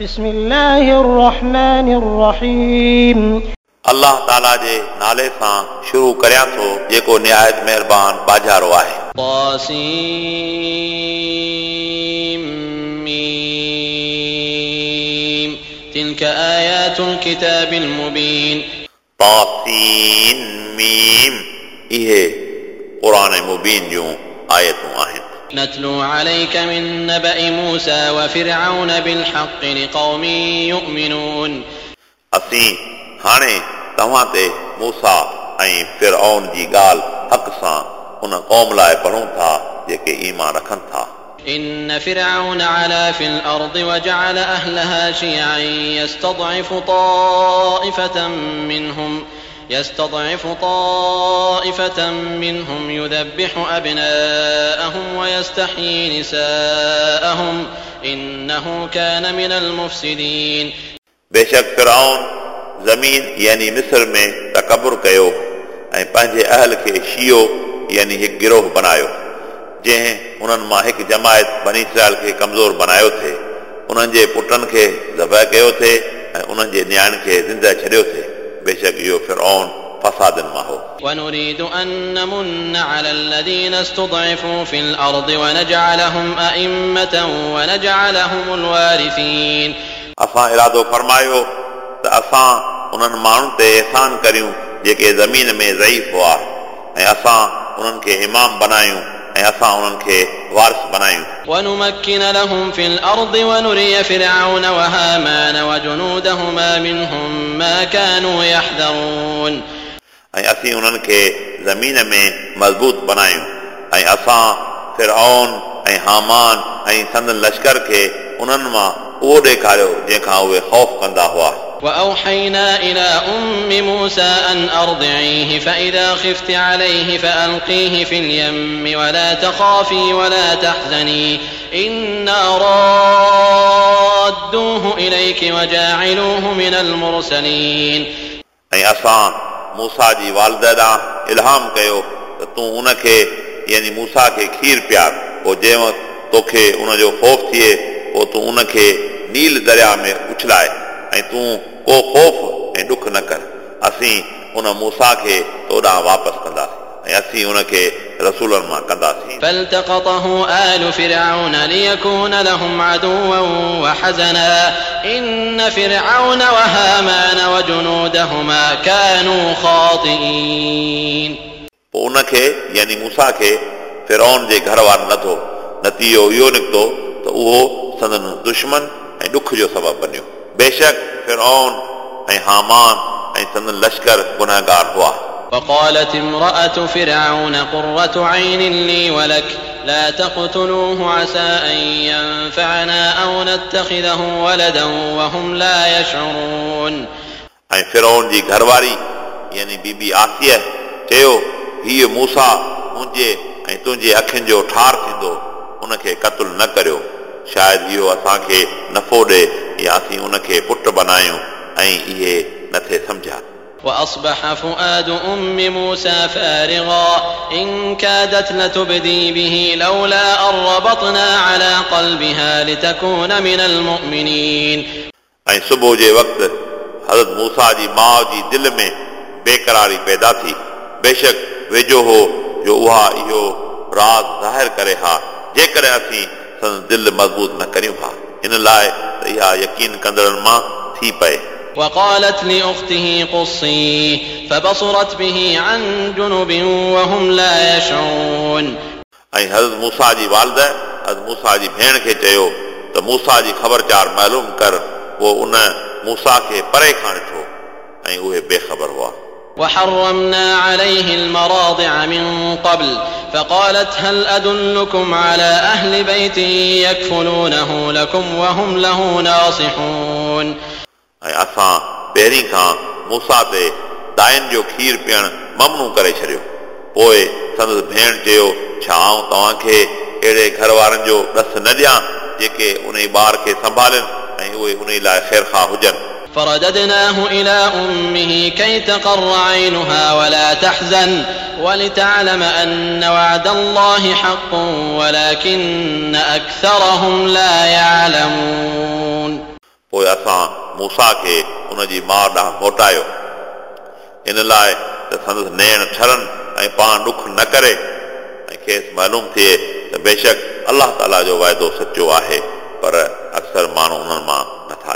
بسم الله الرحمن الرحيم. الله تعالى جي نالي سان شروع ڪريان ٿو جيڪو نهايت مهربان ٻاجهارو آهي طاسيم ميم تلك آيات الكتاب المبين طاسيم ميم هي قرآن مبين جون آيتون نتلو عليك من نبأ موسى وفرعون بالحق لقوم يؤمنون असीं हाणे तव्हां ते मूसा ऐं फिरऔन जी ॻाल्हि हक़ सां उन क़ौम लाइ पढ़ूं था जेके ईमान रखनि था إن فرعون علا في الأرض وجعل أهلها شيعا يستضعف طائفة منهم يستضعف طائفة منهم يذبح أبناءهم ويستحيي نساءهم إنه كان من المفسدين बेशक फिरऔन ज़मीन यानी मिस्र में तकबुर कयो ऐं पंहिंजे अहल खे शियो यानी हिकु गिरोह बनायो जंहिं उन्हनि मां हिकु जमायत बनी इसराइल खे कमज़ोर बनायो थिए उन्हनि जे पुटनि खे ज़बह कयो थिए ऐं उन्हनि जे न्याणियुनि खे ज़िंदह छॾियो थिए बेशक इहो फिरऔन फसादनि मां हो ونريد أن نمن على الذين استضعفوا في الأرض ونجعلهم أئمة ونجعلهم الوارثين असां इरादो फरमायो त असां उन्हनि माण्हुनि ते अहसान करियूं जेके ज़मीन में ज़ईफ़ हुआ ऐं असां उन्हनि खे इमाम बनायूं ऐं असां उन्हनि खे वारिस बनायूं ونمكن لهم في الأرض ونري فرعون وهامان وجنودهما منهم ما كانوا يحذرون ऐं असीं उन्हनि खे ज़मीन में मज़बूत बनायूं ऐं असां फिरऔन ऐं हामान ऐं संदन लश्कर खे उन्हनि मां उहो ॾेखारियो जंहिंखां उहे ख़ौफ़ कंदा हुआ وأوحينا إلى أم موسى أن أرضعيه فإذا خفت عليه فألقيه في اليم ولا تخافي ولا تحزني إنا رادوه إليك وجاعلوه من المرسلين ऐं असां मूसा जी वालद ॾांहुं इल्हाम कयो त तूं उनखे यानी मूसा खे खीर पियार पोइ जंहिं वक़्तु तोखे उनजो ख़ौफ़ थिए पोइ तूं उनखे नील दरिया में उछलाए ऐं तूं को ख़ौफ़ ऐं ॾुख न कर असीं उन मूसा खे तो ॾांहुं वापसि कंदासीं ऐं असीं उनखे रसूलनि मां कंदासीं فالتقطه آل فرعون ليكون لهم عدوا وحزنا إن فرعون وهامان وجنودهما كانوا خاطئين पोइ उनखे यानी मूसा खे फिरौन जे घर वारो नथो नतीजो इहो निकितो त उहो संदन दुश्मन ऐं ॾुख जो सबबु बनियो बेशक फिरौन ऐं हामान ऐं संदन लश्कर गुनहगार हुआ وقالت امرأة فرعون قرة عين لي ولك لا تقتلوه عسى أن ينفعنا أو نتخذه ولدا وهم لا يشعرون ऐं फिरौन जी घरवारी यानी बीबी आसिया चयो हीअ मूसा मुंहिंजे ऐं तुंहिंजे अखियुनि जो ठार थींदो उनखे क़तलु न करियो शायदि इहो असांखे नफ़ो ॾे या असीं उनखे पुट बनायूं ऐं इहे नथे सम्झा وأصبح فؤاد أم موسى فارغا إن كادت لتبدي به لولا أن ربطنا على قلبها لتكون من المؤمنين ऐं सुबुह जे वक़्तु हज़रत मूसा जी माउ जी दिलि में बेक़रारी पैदा थी बेशक वेझो हो जो उहा इहो राज़ ज़ाहिर करे हा जेकॾहिं असीं संदसि दिलि मज़बूत न करियूं हा हिन लाइ त इहा यकीन कंदड़नि मां थी पए وقالت لأخته قصيه فبصرت به عن جنب وهم لا يشعرون ऐं हज़रत मूसा जी वालद हज़रत मूसा जी भेण खे चयो त मूसा जी ख़बरचार मालूम कर पोइ उन मूसा खे परे खां ॾिठो ऐं उहे बेख़बर हुआ وحرمنا عليه المراضع من قبل فقالت هل أدلكم على أهل بيت يكفلونه لكم وهم له ناصحون ऐं असां पहिरीं खां मूसा ते दाइन जो खीर पीअणु ममनू करे छॾियो पोइ संदसि भेण चयो छा आऊं तव्हांखे अहिड़े घर वारनि जो ॾस न ॾियां जेके उन ॿार खे संभालनि ऐं उहे उन लाइ ख़ैरखा हुजनि فرددناه إلى أمه كي تقر عينها ولا تحزن ولتعلم أن وعد الله حق ولكن أكثرهم لا يعلمون पोइ असां मूसा खे उन जी माउ ॾांहुं मोटायो इन लाइ त संदसि नेण ठरनि ऐं पाण ॾुख न करे ऐं खेसि मालूम थिए त बेशक अलाह ताला जो वाइदो सचो आहे पर अक्सर माण्हू उन्हनि मां नथा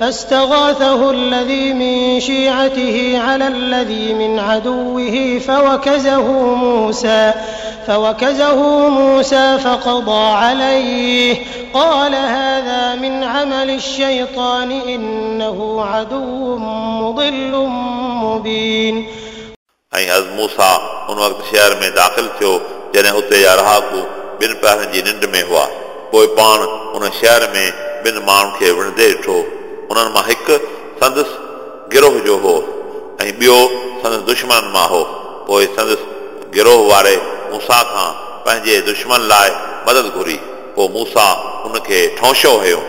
فاستغاثه الذي من شيعته على الذي من عدوه فوكزه موسى فوكزه موسى فقضى عليه قال هذا من عمل الشيطان إنه عدو مضل مبين ऐं हज़ मूसा उन वक़्तु शहर में दाख़िल थियो जॾहिं हुते जा रहाकू ॿिनि पहिरनि जी निंड में हुआ पोइ पाण उन शहर में ॿिनि माण्हुनि खे विढ़ंदे ॾिठो उन्हनि मां हिकु संदसि गिरोह जो हो ऐं ॿियो संदसि दुश्मन मां हो पोइ संदसि गिरोह वारे मूसा खां पंहिंजे दुश्मन लाइ मदद घुरी पोइ मूसा उनखे ठौंशो हुयो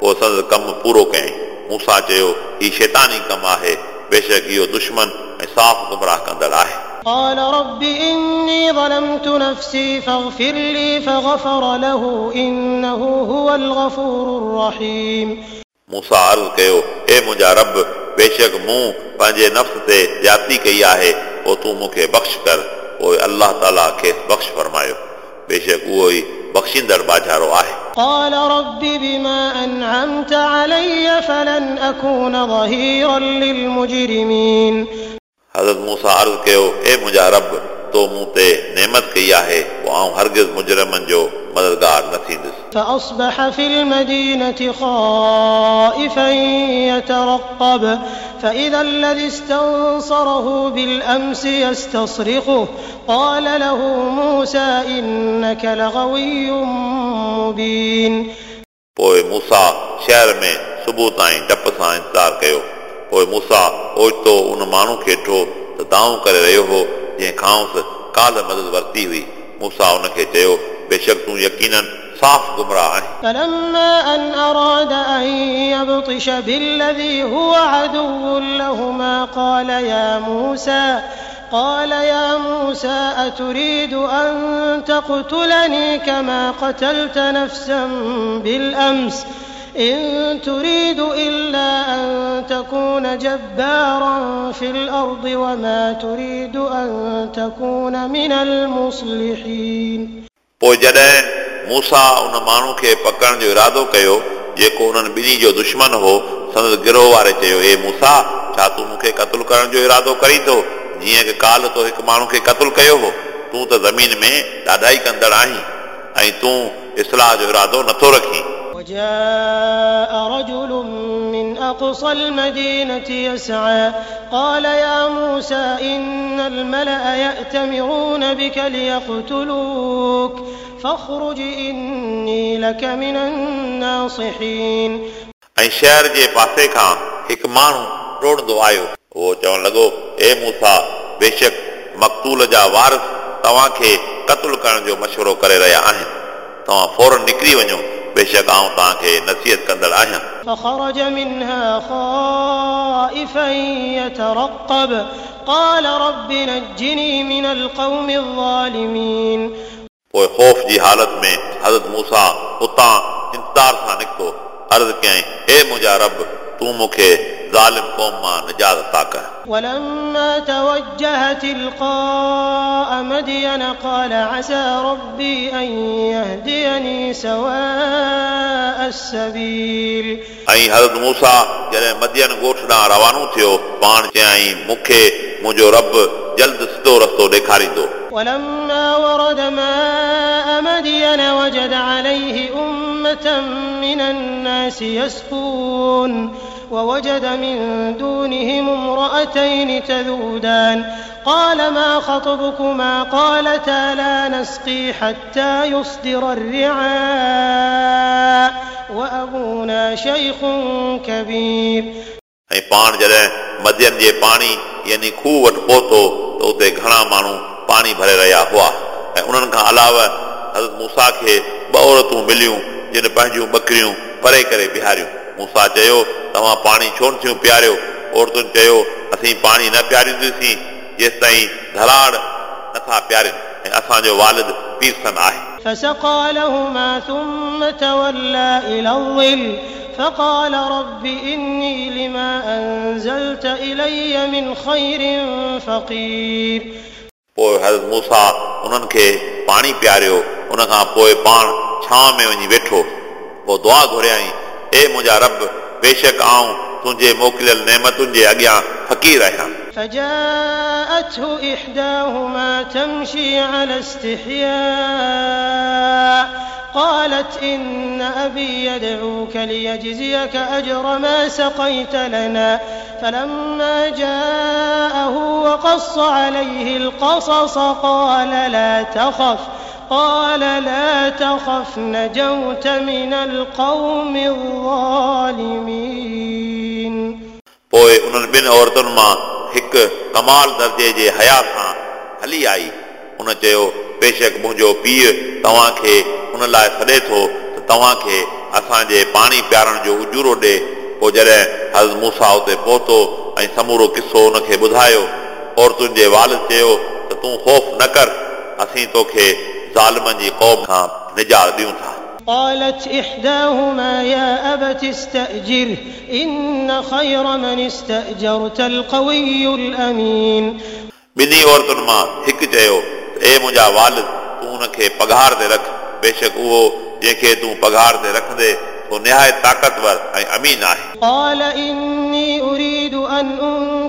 पोइ संदसि कमु पूरो कयईं मूसा चयो हीउ शैतानी कमु आहे बेशक इहो दुश्मन ऐं साफ़ गुमराह कंदड़ आहे قال رب إني ظلمت نفسي فاغفر لي فغفر له إنه هو الغفور الرحيم मूसा अर्ज़ु कयो हे मुंहिंजा रब बेशक मूं पंहिंजे नफ़्स ते ज्याती कई आहे पोइ तूं मूंखे बख़्श कर पोइ अलाह ताला खेसि बख़्श फरमायो बेशक उहो ई बख़्शींदड़ बाज़ारो आहे قال رب بما أنعمت علي فلن أكون ظهيرا للمجرمين हज़रत मूसा अर्ज़ु कयो हे मुंहिंजा रब तो मूं ते नेमत कई आहे पोइ आउं हरगिज़ मुजरमनि जो मददगार न थींदुसि فأصبح في المدينة خائفا يترقب فإذا الذي استنصره بالأمس يستصرخه قال له موسى إنك لغوي مبين पोइ मूसा शहर में सुबुह ताईं डप सां इंतज़ारु कयो पोइ मूसा ओचितो उन माण्हू खे ॾिठो त दाऊं करे रहियो हो जंहिं खांसि काल्ह मदद वरिती हुई मूसा उनखे चयो बेशक तूं यकीननि صاف گمراہ فلما أن أراد أن يبطش بالذي هو عدو لهما قال يا موسى قال يا موسى أتريد أن تقتلني كما قتلت نفسا بالأمس؟ إن تريد إلا أن تكون جبارا في الأرض وما تريد أن تكون من المصلحين. موسى ان ماڻهو کي پڪڙڻ جو ارادو ڪيو جيڪو انهن ٻنهي جو دشمن هو سندس گروهه واري چيو هي موسيٰ ڇا تون مون کي قتل ڪرڻ جو ارادو ڪري ٿو؟ جيئن ڪالهه تو هڪ ماڻهو کي قتل ڪيو هو تون ته زمين ۾ ڏاڍائي ڪندڙ آهين ۽ تون اصلاح جو ارادو نٿو رکي. أقصى المدينة يسعى قال يا موسى إن الملأ يأتمرون بك ليقتلوك فاخرج إني لك من الناصحين ऐं शहर जे पासे खां हिकु माण्हू डोड़ंदो आयो उहो चवणु लॻो ए मूसा बेशक मक़तूल जा वारस तव्हांखे क़तलु करण जो मशवरो करे रहिया आहिनि तव्हां फौरन निकिरी वञो बेशक आउं तव्हांखे नसीहत कंदड़ आहियां فخرج منها خائفا يترقب قال رب نجني من القوم الظالمين पोइ ख़ौफ़ जी हालत में हज़रत मूसा उतां इंतज़ार सां निकितो अर्ज़ु कयईं हे मुंहिंजा रब तूं मूंखे ज़ालिम क़ौम मां निजात अता कर ولما توجه تلقاء مدين قال عسى ربي أن يهديني سواء السبيل ऐं हज़रत मूसा जॾहिं मदियन ॻोठ ॾांहुं रवानो थियो पाण चयईं मूंखे मुंहिंजो रब जल्द सिधो रस्तो ॾेखारींदो ولما ورد ماء مدين وجد عليه أمة من الناس يسقون ووجد من دونهم امرأتين تذودان قال ما خطبكما قالتا لا نسقي حتى يصدر الرعاء وأبونا شيخ كبير ऐं पाण जॾहिं मध्यन जे पाणी यानी खूह वटि पहुतो त उते घणा माण्हू पाणी भरे रहिया हुआ ऐं उन्हनि खां अलावा हज़रत मूसा खे ॿ औरतूं मिलियूं जिन पंहिंजूं ॿकरियूं परे करे बीहारियूं मूसा चयो तव्हां पाणी छो न थियूं पीआरियो औरतुनि चयो असीं पाणी न पीआरींदासीं जेसि ताईं धलाड़ नथा पीआरियूं ऐं असांजो वालिद पीरसन आहे فسقى لهما ثم تولى إلى الظل فقال رب إني لما أنزلت إلي من خير فقير पोइ हज़रत मूसा उन्हनि खे पाणी पीआरियो उन खां पोइ पाण छांव में वञी वेठो पोइ दुआ घुरियई ए मुंहिंजा रब बेशक आऊं तुंहिंजे मोकिलियल नेमतुनि जे अॻियां फ़क़ीर आहियां فجاءته إحداهما تمشي على استحياء قالت إن أبي يدعوك ليجزيك أجر ما سقيت لنا فلما جاءه وقص عليه القصص قال لا تخف قال لا تخف نجوت من القوم الظالمين पोइ उन्हनि ॿिनि औरतुनि मां हिकु कमाल दर्जे जे हया सां हली आई उन चयो बेशक मुंहिंजो पीउ तव्हांखे उन लाइ सॾे थो त तव्हांखे असांजे पाणी पीआरण जो उजूरो ॾे पोइ जॾहिं हज़ मूसा उते पहुतो ऐं समूरो किसो उनखे ॿुधायो औरतुनि जे वाल चयो त तूं ख़ौफ़ न कर असीं तोखे ज़ालमनि जी क़ौम खां निजात ॾियूं था قالت إحداهما يا أبت استأجره إن خير من استأجرت القوي الأمين ॿिन्ही औरतुनि मां हिकु चयो ए मुंहिंजा वालिद तूं हुनखे पघार ते रख बेशक उहो जंहिंखे तूं पघार ते रखंदे सो निहायत ताक़तवर ऐं अमीन आहे قال إني أريد أن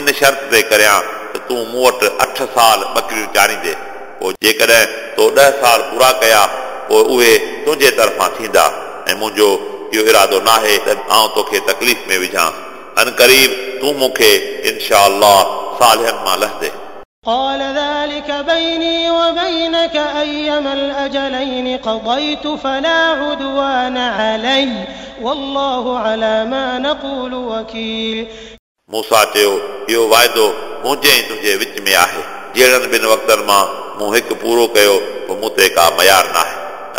इन शर्त ते करियां त तूं मूं वटि अठ साल ॿकरियूं चाढ़ींदे पोइ जेकॾहिं तो ॾह साल पूरा कया पोइ उहे तुंहिंजे तरफ़ां थींदा ऐं मुंहिंजो इहो इरादो नाहे त आउं तोखे तकलीफ़ में विझां अन क़रीब तूं मूंखे इनशा सालनि मां लहंदे قال ذلك بيني وبينك أيما الأجلين قضيت فلا عدوان علي والله على ما نقول وكيل موسيٰ چيو اهو واعدو منهنجي ۽ تنهنجي وچ ۾ آهي. جهڙن ٻن وقتن مان مون هڪ پورو ڪيو پوءِ مون تي ڪا ميار نه آهي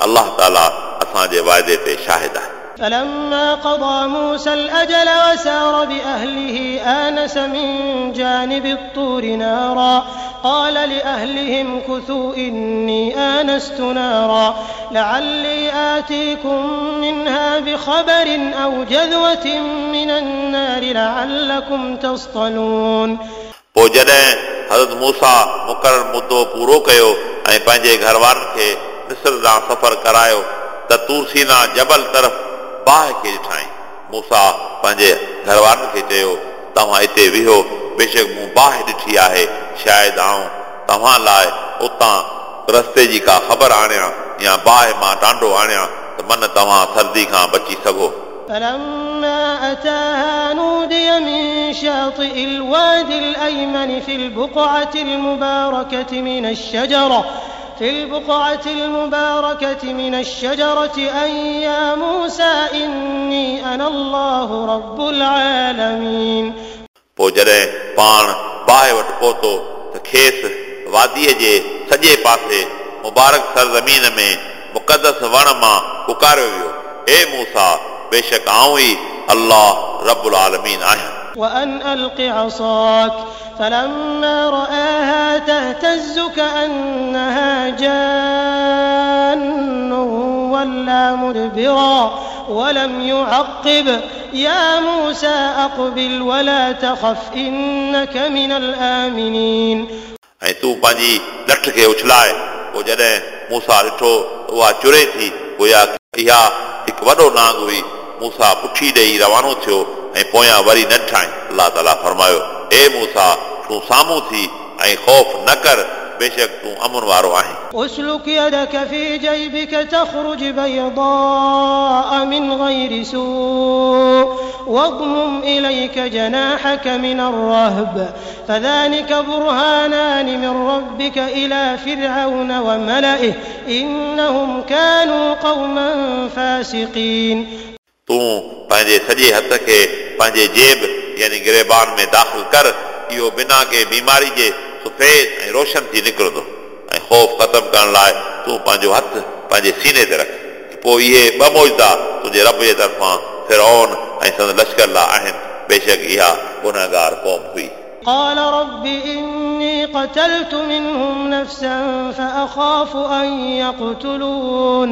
الله تعاليٰ اسان جي واعدي تي شاهد آهي فلما قضى موسى الأجل وسار بأهله آنس من جانب الطور نارا قال لأهلهم كثوا إني آنست نارا لعلي آتيكم منها بخبر أو جذوة من النار لعلكم تصطلون पोइ जॾहिं हज़रत मूसा मुक़ररु मुदो पूरो कयो ऐं पंहिंजे घर वारनि खे मिस्र ॾांहुं सफ़र करायो त तूरसीना जबल तरफ़ बाहि खे ॾिठाई मूसा पंहिंजे घर वारनि खे चयो तव्हां हिते विहो बेशक मूं बाहि ॾिठी आहे शायदि आऊं तव्हां लाइ उतां रस्ते जी का ख़बर आणियां या बाहि मां टांडो आणियां त मन तव्हां सर्दी खां बची सघो فلما أتاها نودي من شاطئ الوادي الأيمن في البقعة المباركة من الشجرة في البقعة المباركة من الشجرة أن يا موسى إني أنا الله رب العالمين पोइ जॾहिं पाण बाहि वटि पहुतो त खेसि वादीअ जे सॼे पासे मुबारक सरज़मीन में मुक़दस वण मां पुकारियो वियो हे मूसा बेशक आऊं ई अलाह रबुल आलमीन आहियां وأن ألق عصاك فلما رآها تهتز كأنها جان ولا مدبرا ولم يعقب يا موسى أقبل ولا تخف إنك من الآمنين ऐं तूं पंहिंजी लठ खे उछलाए पोइ जॾहिं मूंसां ॾिठो उहा चुरे थी गोया इहा हिकु वॾो नांग हुई मूंसां पुठी ॾेई रवानो थियो ऐं पोयां वरी न ठाहीं अलाह ताला फरमायो ए मूंसा तूं साम्हूं थी ऐं ख़ौफ़ न कर बेशक तूं अमुन वारो आहीं اسلك يدك في جيبك تخرج بيضاء من غير سوء واضمم إليك جناحك من الرهب فذلك برهانان من ربك إلى فرعون وملئه إنهم كانوا قوما فاسقين तूं पंहिंजे सॼे हथ खे पंहिंजे जेब यानी गिरेबान में दाख़िल कर इहो बिना के बीमारी जे सफ़ेद ऐं रोशन थी निकिरंदो ऐं ख़ौफ़ ख़तमु करण लाइ तूं पंहिंजो हथु पंहिंजे सीने ते रख पोइ इहे ॿ मौजदा तुंहिंजे रब जे तरफ़ां फिरोन ऐं संद लश्कर लाइ आहिनि बेशक इहा गुनहगार क़ौम हुई قال رب إني قتلت منهم نفسا فأخاف أن يقتلون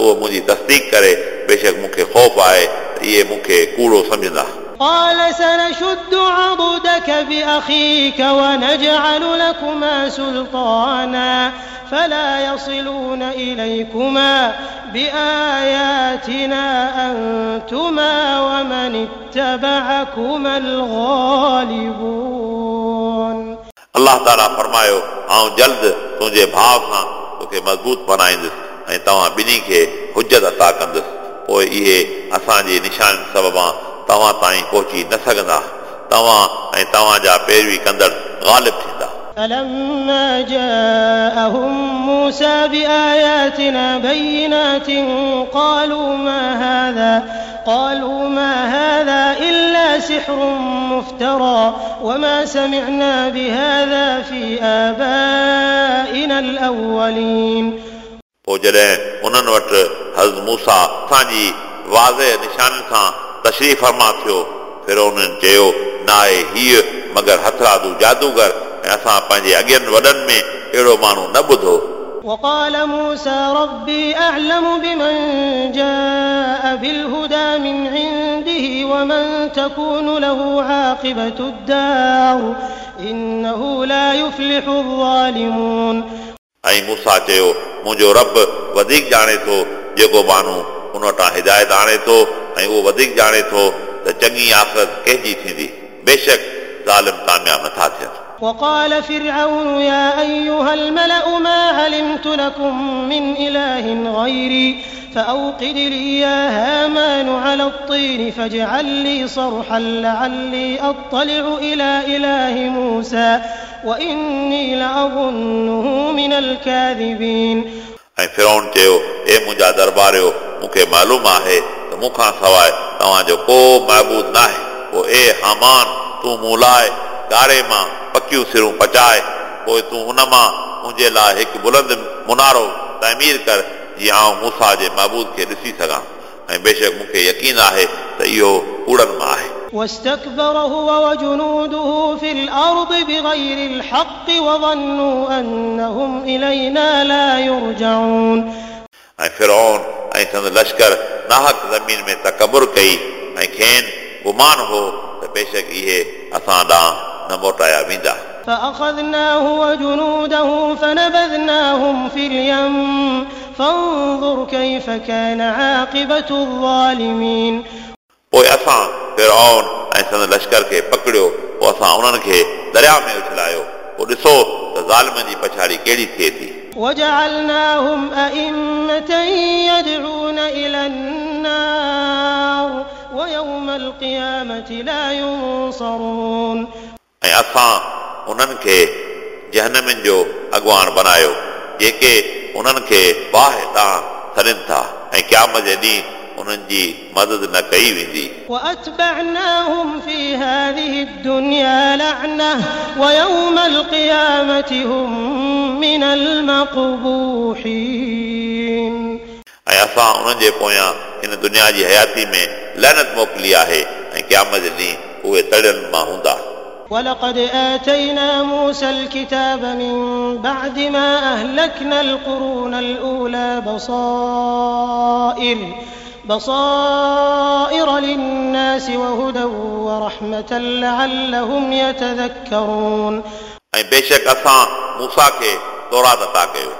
उहो मुंहिंजी तसदीक करे बेशक मूंखे ख़ौफ़ आहे त इहे मूंखे कूड़ो सम्झंदा قال سنشد عضدك بأخيك ونجعل لكما سلطانا فلا يصلون إليكما بآياتنا أنتما ومن اتبعكما الغالبون अलाह ताला फरमायो आउं जल्द तुंहिंजे भाउ खां तोखे मज़बूत बनाईंदुसि ऐं तव्हां ॿिन्ही खे हुजत अता कंदुसि पोइ इहे असांजे निशान सबबां तव्हां ताईं पहुची न सघंदा तव्हां ऐं तव्हांजा पैरवी कंदड़ ग़ालिब थींदा فلما جاءهم موسى بآياتنا بينات قالوا ما هذا قالوا ما هذا إلا سحر مفترى وما سمعنا بهذا في آبائنا الأولين पोइ जॾहिं उन्हनि वटि हज़ मूसा असांजी वाज़े निशाननि सां तशरीफ़ फरमा थियो फिर उन्हनि चयो न आहे हीअ मगर हथरादू जादूगर ऐं असां पंहिंजे अॻियनि वॾनि में अहिड़ो माण्हू न ॿुधो وقال موسى ربي أعلم بمن جاء بالهدى من عنده ومن تكون له عاقبة الدار إنه لا يفلح الظالمون ऐं मूसा चयो मुंहिंजो रब वधीक ॼाणे थो जेको माण्हू उन वटां हिदायत आणे थो ऐं उहो वधीक ॼाणे थो त चङी आख़िरत कंहिंजी थींदी बेशक ज़ालिम कामयाब नथा थियनि وقال فرعون يا أيها الملأ ما علمت لكم من إله غيري فأوقد لي يا هامان على الطين فاجعل لي صرحا لعلي أطلع إلى إله موسى وإني لأظنه من الكاذبين ऐं फिरोन चयो ए मुंहिंजा दरबारियो मूंखे मालूम आहे त मूंखां सवाइ तव्हांजो को महबूद न आहे पोइ ए हामान तूं मूं लाइ गारे मां पकियूं सिरूं पचाए पोइ तूं उन मां मुंहिंजे लाइ हिकु बुलंद मुनारो तामीर कर जीअं आउं मूसा जे महबूद खे ॾिसी सघां ऐं बेशक मूंखे यकीन आहे त इहो कूड़नि मां आहे واستكبر هو وجنوده في الأرض بغير الحق وظنوا أنهم إلينا لا يرجعون ऐं फिरोन ऐं संद लश्कर नाहक ज़मीन में तकबुर कई ऐं खेनि गुमान हो त बेशक इहे असां ॾांहुं न मोटाया वेंदा فأخذناه وجنوده فنبذناهم في اليم فانظر كيف كان عاقبة الظالمين पोइ असां फिरौन ऐं संद लश्कर खे पकड़ियो पोइ असां उन्हनि खे दरिया में उछलायो पोइ ॾिसो त ज़ालिमनि जी पछाड़ी कहिड़ी थिए थी وجعلناهم أئمة يدعون إلى النار ويوم القيامة لا ينصرون ऐं असां उन्हनि खे जहनमिन जो अॻुवान बनायो जेके उन्हनि खे बाहि तां छॾनि था ऐं क़यामत जे ॾींहुं उन्हनि जी मदद न कई वेंदी وأتبعناهم في هذه الدنيا لعنة ويوم القيامة هم من المقبوحين ऐं असां उन्हनि जे पोयां हिन दुनिया जी हयाती में लहनत मोकिली आहे ऐं क़यामत जे ॾींहुं उहे तड़ियनि मां हूंदा ولقد آتينا موسى الكتاب من بعد ما أهلكنا القرون الأولى بصائر بصائر للناس وهدى ورحمة لعلهم يتذكرون ऐं बेशक असां मूसा खे तौरात अता कयो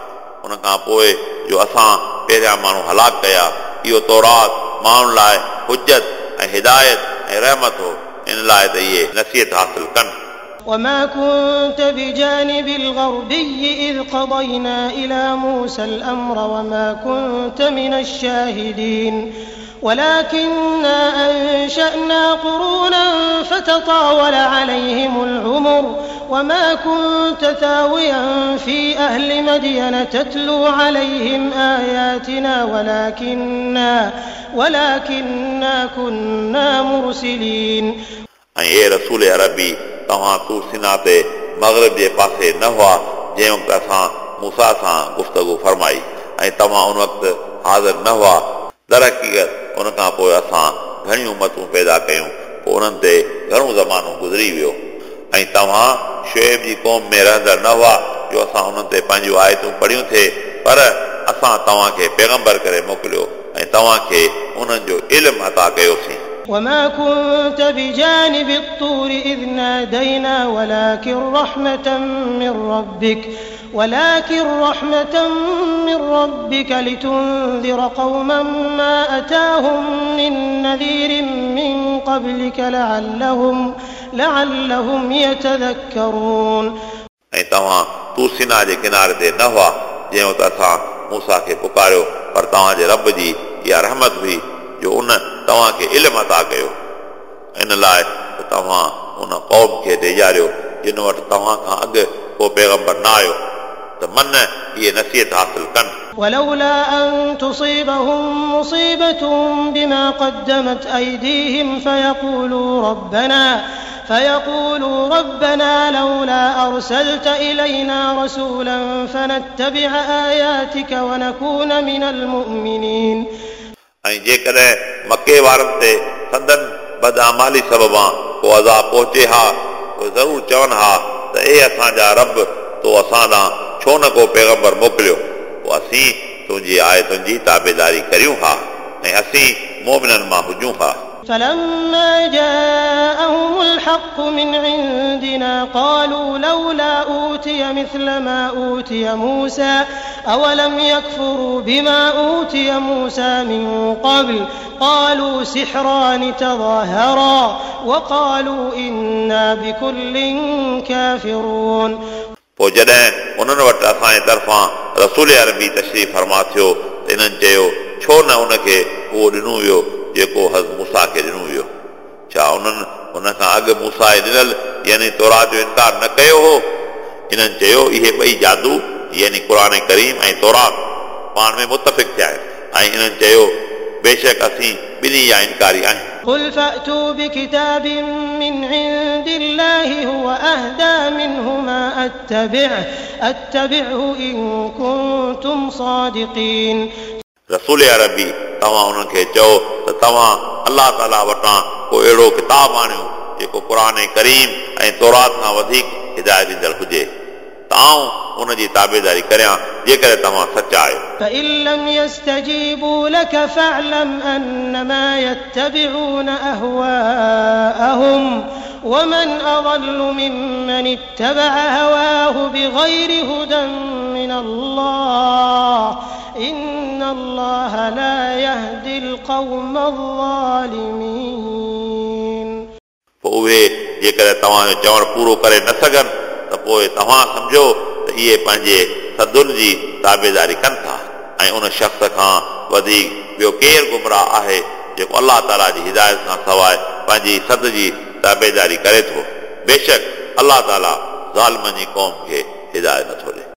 उन खां पोइ जो असां पहिरियां माण्हू हलाक कया इहो तौरात माण्हुनि लाइ हुजत ऐं हिदायत ऐं रहमत हो इन लाइ त इहे नसीहत हासिल कनि وما كنت بجانب الغربي إذ قضينا إلى موسى الأمر وما كنت من الشاهدين ولكنا أنشأنا قرونا فتطاول عليهم العمر وما كنت ثاويا في أهل مدين تتلو عليهم آياتنا ولكنا ولكنا كنا مرسلين ऐं ए रसूल अरबी तव्हां तू सिना ते मग़रब जे पासे न हुआ जंहिं वक़्तु असां मूसा सां गुफ़्तगु फरमाई ऐं तव्हां उन वक़्तु हाज़िर न हुआ दर हक़ीक़त उन खां पोइ असां घणियूं उमतूं पैदा कयूं पोइ उन्हनि ते घणो ज़मानो गुज़री वियो ऐं तव्हां शुएब जी क़ौम में रहंदड़ न हुआ जो असां उन्हनि ते पंहिंजूं आयतूं पढ़ियूं थिए पर असां तव्हांखे पैगम्बर करे मोकिलियो ऐं तव्हांखे उन्हनि जो इल्मु अता कयोसीं وما كنت بجانب الطور إذ نادينا ولكن رحمة من ربك ولكن رحمة من ربك لتنذر قوما ما أتاهم من نذير من قبلك لعلهم لعلهم يتذكرون ऐं तव्हां तूसिना जे किनारे ते न हुआ जंहिं वक़्तु असां मूसा खे पुकारियो पर तव्हांजे रब जी इहा रहमत हुई जो उन तव्हांखे इल्मु अता कयो इन लाइ त तव्हां उन क़ौम खे ॾेजारियो जिन वटि तव्हां खां अॻु को पैगम्बर न आयो त मन इहे नसीहत हासिल कनि ولولا أن تصيبهم مصيبة بما قدمت أيديهم فيقولوا ربنا فيقولوا ربنا لولا أرسلت إلينا رسولا فنتبع آياتك ونكون من المؤمنين ऐं जेकॾहिं मके वारनि ते संदन बदआमाली सबबा को अज़ा पहुचे हा उहे ज़रूरु चवनि हा त ए असांजा रब तो असां ॾांहुं छो न को पैगम्बर मोकिलियो पोइ असीं तुंहिंजी आयतुनि जी ताबेदारी करियूं हा ऐं असीं मोमिननि मां हुजूं हा فلما جاءهم الحق من عندنا قالوا لولا أوتي مثل ما أوتي موسى أولم يكفروا بما أوتي موسى من قبل قالوا سحران تظاهرا وقالوا إنا بكل كافرون पोइ जॾहिं उन्हनि वटि असांजे तरफ़ां रसूल अरबी तशरीफ़ फरमा थियो त इन्हनि चयो छो न उनखे उहो ॾिनो वियो जेको हज़ मूसा खे ॾिनो वियो छा उन्हनि हुन खां अॻु मूसा ॾिनल यानी तौरा जो इनकार न कयो हो इन्हनि चयो इहे ॿई जादू यानी क़ुर करीम ऐं तौरा पाण में मुतफ़िक़ थिया आहिनि ऐं इन्हनि चयो बेशक असीं ॿिन्ही जा इनकारी आहियूं قل فأتوا بكتاب من عند الله هو أهدى منه ما أتبعه أتبعه إن كنتم صادقين रसूल अरबी तव्हां उन्हनि खे चओ त तव्हां अलाह ताला वटां को अहिड़ो किताबु आणियो जेको क़ुर करीम ऐं तौरात खां वधीक हिदायत ॾींदड़ हुजे ताऊं उन जी ताबेदारी करियां जेकॾहिं तव्हां सचा आहियो فإن لم يستجيبوا لك فاعلم أنما يتبعون أهواءهم ومن أضل ممن اتبع هواه بغير هدى من الله إن الله لا يهدي القوم الظالمين पोइ उहे जेकॾहिं तव्हांजो चवणु पूरो करे न सघनि त पोइ तव्हां सम्झो त इहे पंहिंजे सदुनि जी ताबेदारी कनि था ऐं उन शख़्स खां वधीक ॿियो केरु गुमराह आहे जेको अलाह ताला जी हिदायत खां सवाइ पंहिंजी सद जी ताबेदारी करे थो बेशक अलाह ताला ज़ालमनि जी क़ौम खे हिदायत नथो